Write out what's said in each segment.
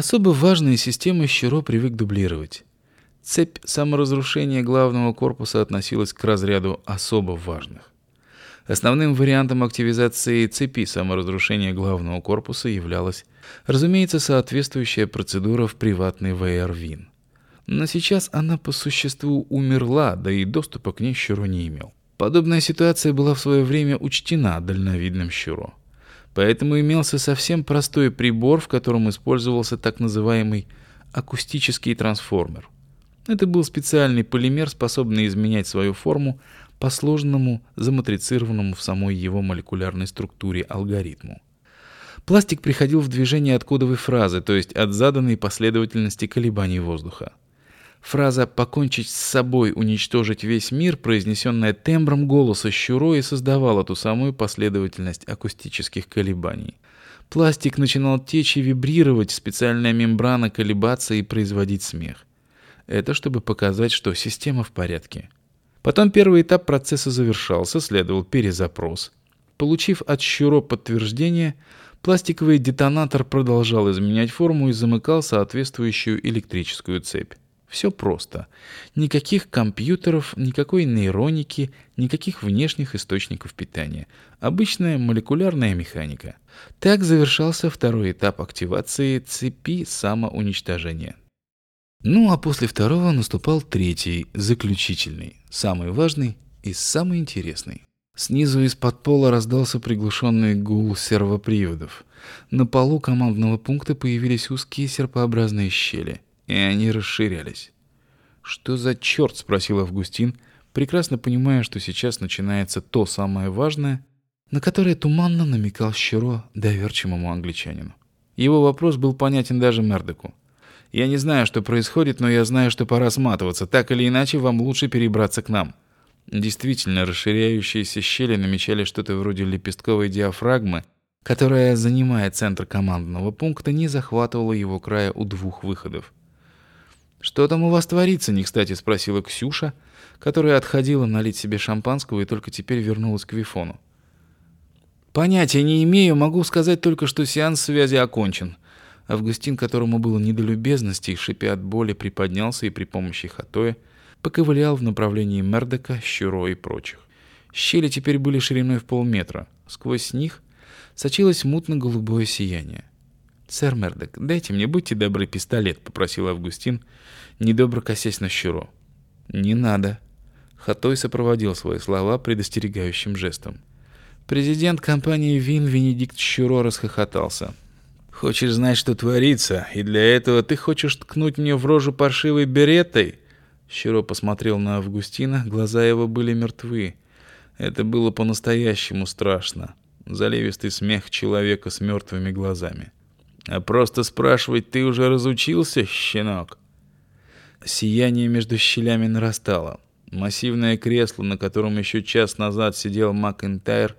Особо важные системы Щиро привык дублировать. Цепь саморазрушения главного корпуса относилась к разряду особо важных. Основным вариантом активизации цепи саморазрушения главного корпуса являлась, разумеется, соответствующая процедура в приватный ВР-ВИН. Но сейчас она по существу умерла, да и доступа к ней Щуро не имел. Подобная ситуация была в свое время учтена дальновидным Щуро. Поэтому имелся совсем простой прибор, в котором использовался так называемый акустический трансформер. Это был специальный полимер, способный изменять свою форму по сложному, заматрицированному в самой его молекулярной структуре алгоритму. Пластик приходил в движение от кодовой фразы, то есть от заданной последовательности колебаний воздуха. Фраза «покончить с собой, уничтожить весь мир», произнесенная тембром голоса Щуро, и создавала ту самую последовательность акустических колебаний. Пластик начинал течь и вибрировать, специальная мембрана колебаться и производить смех. Это чтобы показать, что система в порядке. Потом первый этап процесса завершался, следовал перезапрос. Получив от Щуро подтверждение, пластиковый детонатор продолжал изменять форму и замыкал соответствующую электрическую цепь. Все просто. Никаких компьютеров, никакой нейроники, никаких внешних источников питания. Обычная молекулярная механика. Так завершался второй этап активации цепи самоуничтожения. Ну а после второго наступал третий, заключительный, самый важный и самый интересный. Снизу из-под пола раздался приглушенный гул сервоприводов. На полу командного пункта появились узкие серпообразные щели, и они расширялись. «Что за черт?» — спросил Августин, прекрасно понимая, что сейчас начинается то самое важное, на которое туманно намекал Щеро доверчивому англичанину. Его вопрос был понятен даже Мердеку. Я не знаю, что происходит, но я знаю, что пора сматываться. Так или иначе, вам лучше перебраться к нам. Действительно, расширяющиеся щели намечали что-то вроде лепестковой диафрагмы, которая, занимая центр командного пункта, не захватывала его края у двух выходов. «Что там у вас творится?» — не кстати спросила Ксюша, которая отходила налить себе шампанского и только теперь вернулась к Вифону. «Понятия не имею, могу сказать только, что сеанс связи окончен. Августин, которому было не до любезностей, шипя от боли, приподнялся и при помощи хатоя поковылял в направлении Мердока, Щуро и прочих. Щели теперь были шириной в полметра. Сквозь них сочилось мутно-голубое сияние. «Сэр Мердок, дайте мне, будьте добры, пистолет», — попросил Августин, недобро косясь на Щуро. «Не надо». Хатой сопроводил свои слова предостерегающим жестом. Президент компании «Вин» Венедикт Щуро расхохотался. Хочешь знать, что творится, и для этого ты хочешь ткнуть мне в рожу паршивой беретой?» Щиро посмотрел на Августина, глаза его были мертвы. Это было по-настоящему страшно. Заливистый смех человека с мертвыми глазами. «А просто спрашивать ты уже разучился, щенок?» Сияние между щелями нарастало. Массивное кресло, на котором еще час назад сидел Макентайр,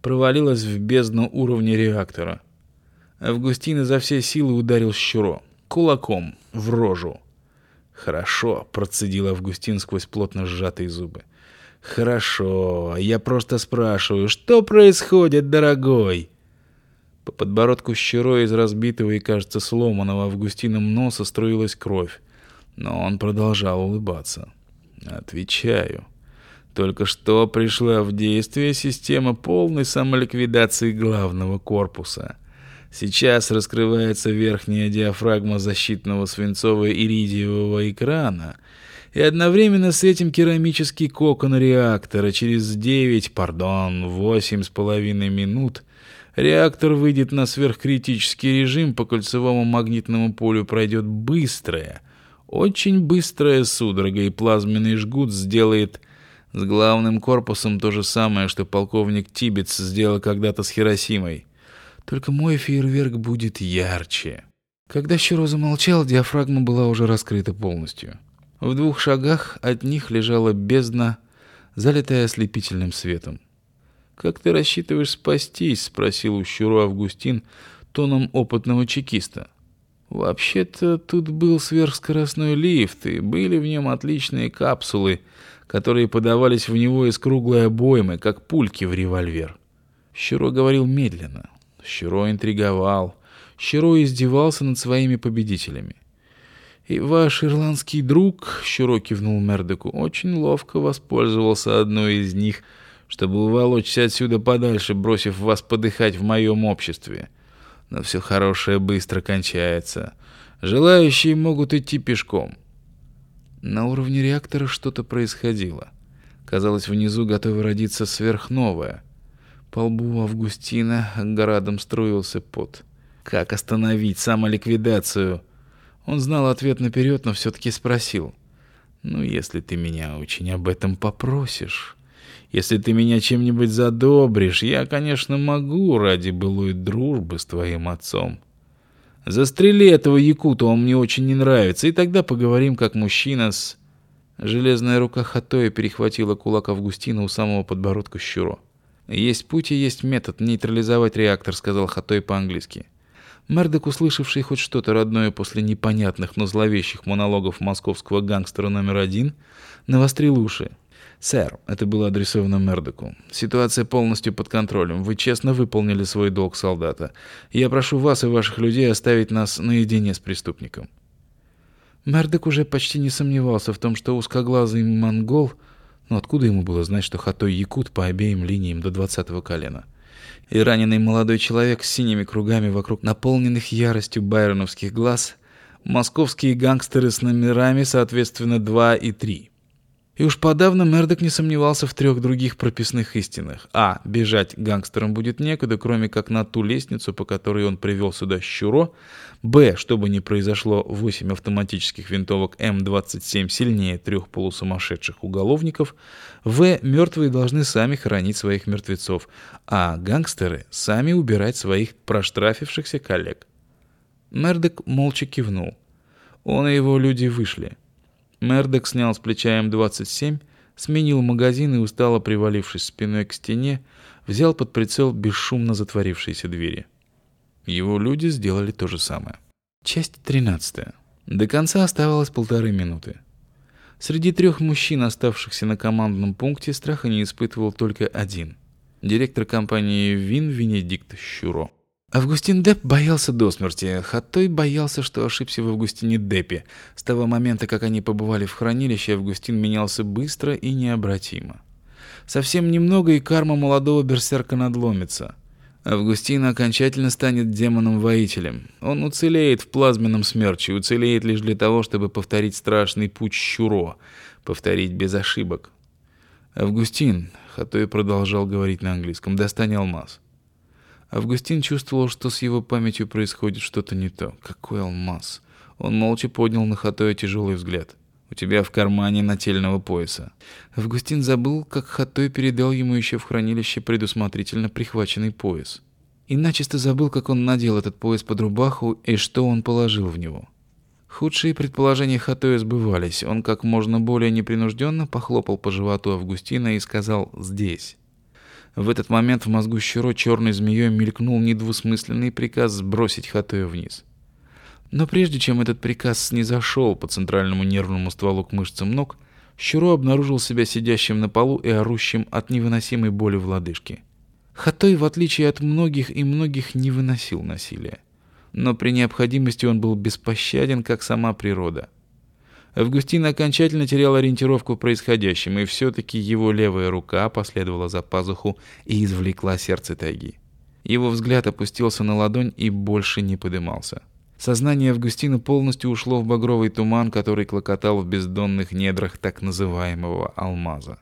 провалилось в бездну уровня реактора — Августин изо всей силы ударил Щуро. Кулаком. В рожу. «Хорошо», — процедил Августин сквозь плотно сжатые зубы. «Хорошо. Я просто спрашиваю, что происходит, дорогой?» По подбородку Щуро из разбитого и, кажется, сломанного Августином носа струилась кровь, но он продолжал улыбаться. «Отвечаю. Только что пришла в действие система полной самоликвидации главного корпуса». Сейчас раскрывается верхняя диафрагма защитного свинцово-иридиевого экрана, и одновременно с этим керамический кокон реактора через 9, пардон, восемь с половиной минут реактор выйдет на сверхкритический режим, по кольцевому магнитному полю пройдет быстрая, очень быстрая судорога, и плазменный жгут сделает с главным корпусом то же самое, что полковник Тибетс сделал когда-то с Хиросимой. Только мой фейерверк будет ярче. Когда Щуро замолчал, диафрагма была уже раскрыта полностью. В двух шагах от них лежала бездна, залитая ослепительным светом. «Как ты рассчитываешь спастись?» — спросил у Щуро Августин тоном опытного чекиста. «Вообще-то тут был сверхскоростной лифт, и были в нем отличные капсулы, которые подавались в него из круглой обоймы, как пульки в револьвер». Щуро говорил медленно, Щуро интриговал. Щиро издевался над своими победителями. «И ваш ирландский друг, — Щиро кивнул Мердеку, — очень ловко воспользовался одной из них, чтобы уволочься отсюда подальше, бросив вас подыхать в моем обществе. Но все хорошее быстро кончается. Желающие могут идти пешком». На уровне реактора что-то происходило. Казалось, внизу готово родиться сверхновое. По лбу Августина градом струился пот. Как остановить самоликвидацию? Он знал ответ наперед, но все-таки спросил. «Ну, если ты меня очень об этом попросишь, если ты меня чем-нибудь задобришь, я, конечно, могу ради былой дружбы с твоим отцом. Застрели этого якута, он мне очень не нравится, и тогда поговорим как мужчина с...» Железная рука Хатоя перехватила кулак Августина у самого подбородка Щуро. «Есть путь и есть метод нейтрализовать реактор», — сказал Хатой по-английски. Мердок, услышавший хоть что-то родное после непонятных, но зловещих монологов московского гангстера номер один, навострил уши. «Сэр, это было адресовано Мердоку. Ситуация полностью под контролем. Вы честно выполнили свой долг солдата. Я прошу вас и ваших людей оставить нас наедине с преступником». Мердок уже почти не сомневался в том, что узкоглазый монгол... Но откуда ему было знать, что Хатой якут по обеим линиям до двадцатого колена? И раненый молодой человек с синими кругами вокруг наполненных яростью байроновских глаз, московские гангстеры с номерами, соответственно, 2 и 3. И уж подавно Мердок не сомневался в трех других прописных истинах. А. Бежать гангстерам будет некуда, кроме как на ту лестницу, по которой он привел сюда Щуро. Б. Чтобы не произошло, 8 автоматических винтовок М-27 сильнее трех полусумасшедших уголовников. В. Мертвые должны сами хоронить своих мертвецов. А. Гангстеры сами убирать своих проштрафившихся коллег. Мердок молча кивнул. Он и его люди вышли. Мердок снял с плеча М-27, сменил магазин и, устало привалившись спиной к стене, взял под прицел бесшумно затворившиеся двери. Его люди сделали то же самое. Часть 13. До конца оставалось полторы минуты. Среди трех мужчин, оставшихся на командном пункте, страха не испытывал только один. Директор компании «Вин» Венедикт Щуро. Августин Деп боялся до смерти. Хатой боялся, что ошибся в Августине Депе. С того момента, как они побывали в хранилище, Августин менялся быстро и необратимо. Совсем немного, и карма молодого берсерка надломится. Августин окончательно станет демоном-воителем. Он уцелеет в плазменном смерче, уцелеет лишь для того, чтобы повторить страшный путь Щуро, повторить без ошибок. «Августин», — Хатой продолжал говорить на английском, — «достань алмаз». Августин чувствовал, что с его памятью происходит что-то не то. Какой алмаз? Он молча поднял на Хатоя тяжелый взгляд. «У тебя в кармане нательного пояса». Августин забыл, как Хатой передал ему еще в хранилище предусмотрительно прихваченный пояс. И начисто забыл, как он надел этот пояс под рубаху и что он положил в него. Худшие предположения Хатоя сбывались. Он как можно более непринужденно похлопал по животу Августина и сказал «здесь». В этот момент в мозгу Щуро черной змеей мелькнул недвусмысленный приказ сбросить Хатоя вниз. Но прежде чем этот приказ снизошел по центральному нервному стволу к мышцам ног, Щуро обнаружил себя сидящим на полу и орущим от невыносимой боли в лодыжке. Хатой, в отличие от многих и многих, не выносил насилия. Но при необходимости он был беспощаден, как сама природа — Августин окончательно терял ориентировку в происходящем, и все-таки его левая рука последовала за пазуху и извлекла сердце тайги. Его взгляд опустился на ладонь и больше не подымался. Сознание Августина полностью ушло в багровый туман, который клокотал в бездонных недрах так называемого алмаза.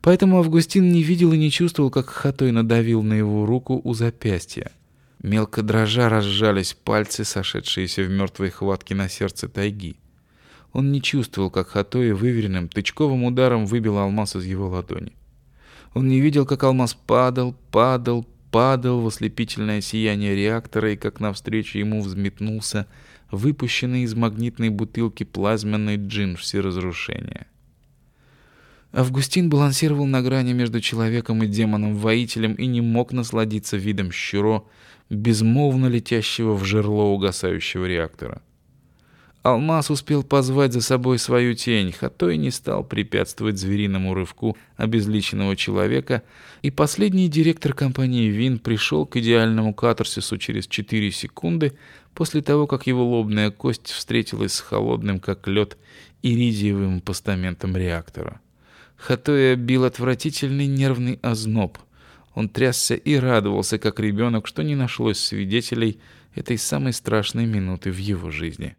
Поэтому Августин не видел и не чувствовал, как Хатой надавил на его руку у запястья. Мелко дрожа разжались пальцы, сошедшиеся в мертвой хватке на сердце тайги. Он не чувствовал, как Хатои выверенным, тычковым ударом выбил алмаз из его ладони. Он не видел, как алмаз падал, падал, падал в ослепительное сияние реактора и как навстречу ему взметнулся выпущенный из магнитной бутылки плазменный джин всеразрушения. Августин балансировал на грани между человеком и демоном-воителем и не мог насладиться видом щуро, безмолвно летящего в жерло угасающего реактора. Алмаз успел позвать за собой свою тень, и не стал препятствовать звериному рывку обезличенного человека, и последний директор компании «Вин» пришел к идеальному катарсису через 4 секунды после того, как его лобная кость встретилась с холодным, как лед, иридиевым постаментом реактора. Хатоя бил отвратительный нервный озноб. Он трясся и радовался, как ребенок, что не нашлось свидетелей этой самой страшной минуты в его жизни.